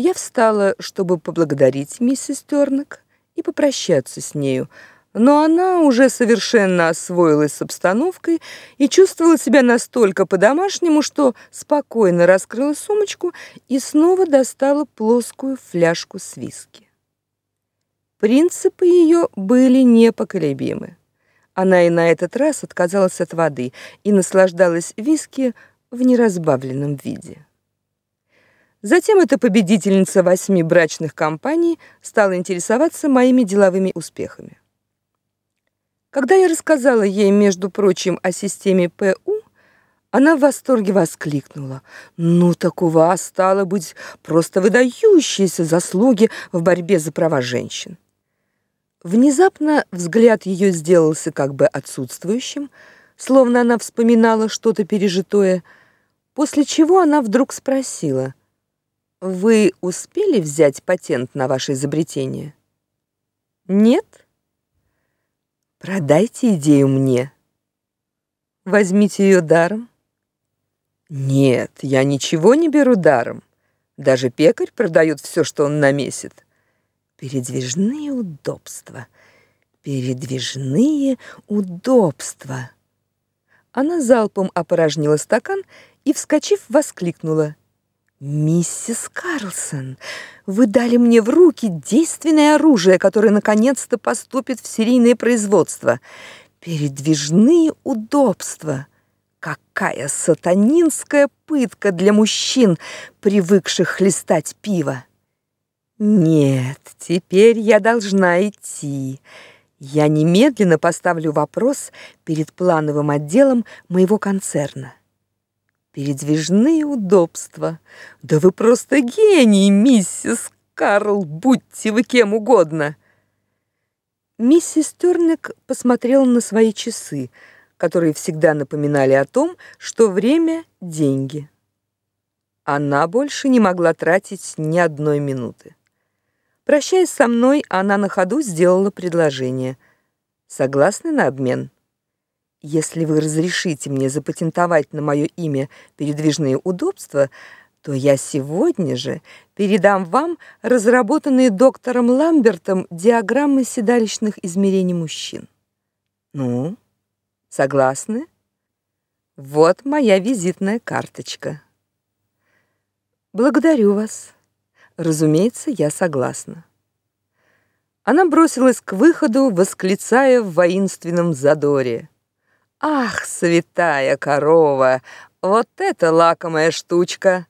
Я встала, чтобы поблагодарить миссис Тёрнек и попрощаться с нею, но она уже совершенно освоилась с обстановкой и чувствовала себя настолько по-домашнему, что спокойно раскрыла сумочку и снова достала плоскую фляжку с виски. Принципы ее были непоколебимы. Она и на этот раз отказалась от воды и наслаждалась виски в неразбавленном виде. Затем эта победительница восьми брачных кампаний стала интересоваться моими деловыми успехами. Когда я рассказала ей, между прочим, о системе ПУ, она в восторге воскликнула: "Ну так у вас стало быть просто выдающиеся заслуги в борьбе за права женщин". Внезапно взгляд ее сделался как бы отсутствующим, словно она вспоминала что-то пережитое, после чего она вдруг спросила: "Вы успели взять патент на ваше изобретение?" "Нет?" Продайте идею мне. Возьмите ее даром. Нет, я ничего не беру даром. Даже пекарь продает все, что он намесит. Передвижные удобства. Передвижные удобства. Она залпом опорожнила стакан и, вскочив, воскликнула: Миссис Карлсон, вы дали мне в руки действенное оружие, которое наконец-то поступит в серийное производство. Передвижные удобства. Какая сатанинская пытка для мужчин, привыкших хлестать пиво. Нет, теперь я должна идти. Я немедленно поставлю вопрос перед плановым отделом моего концерна. Передвижные удобства. Да вы просто гений, миссис Карл, будьте вы кем угодно. Миссис Тёрнек посмотрела на свои часы, которые всегда напоминали о том, что время деньги. Она больше не могла тратить ни одной минуты. Прощаясь со мной, она на ходу сделала предложение. Согласны на обмен? Если вы разрешите мне запатентовать на мое имя передвижные удобства, то я сегодня же передам вам разработанные доктором Ламбертом диаграммы седалищных измерений мужчин. Ну, согласны? Вот моя визитная карточка. Благодарю вас. Разумеется, я согласна. Она бросилась к выходу, восклицая в воинственном задоре: Ах, святая корова, вот это лакомая штучка.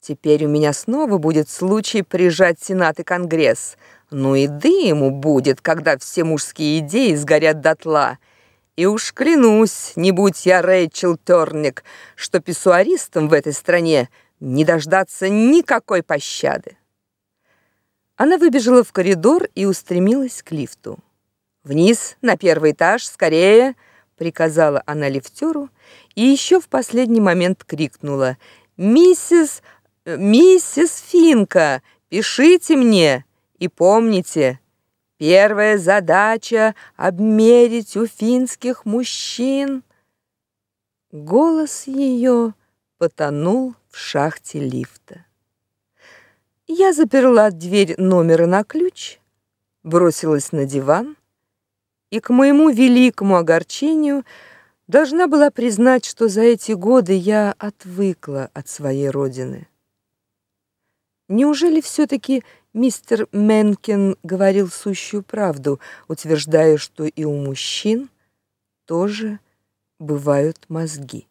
Теперь у меня снова будет случай прижать Сенат и Конгресс. Ну и дыму будет, когда все мужские идеи сгорят дотла. И уж клянусь, не будь я Рэйчел Тёрник, что писсуаристам в этой стране не дождаться никакой пощады. Она выбежала в коридор и устремилась к лифту. Вниз, на первый этаж, скорее приказала она лифтеру и еще в последний момент крикнула: "Миссис, миссис Финка, пишите мне и помните, первая задача обмерить у финских мужчин". Голос ее потонул в шахте лифта. Я заперла дверь номера на ключ, бросилась на диван и к моему великому огорчению должна была признать, что за эти годы я отвыкла от своей родины. Неужели все таки мистер Менкен говорил сущую правду, утверждая, что и у мужчин тоже бывают мозги?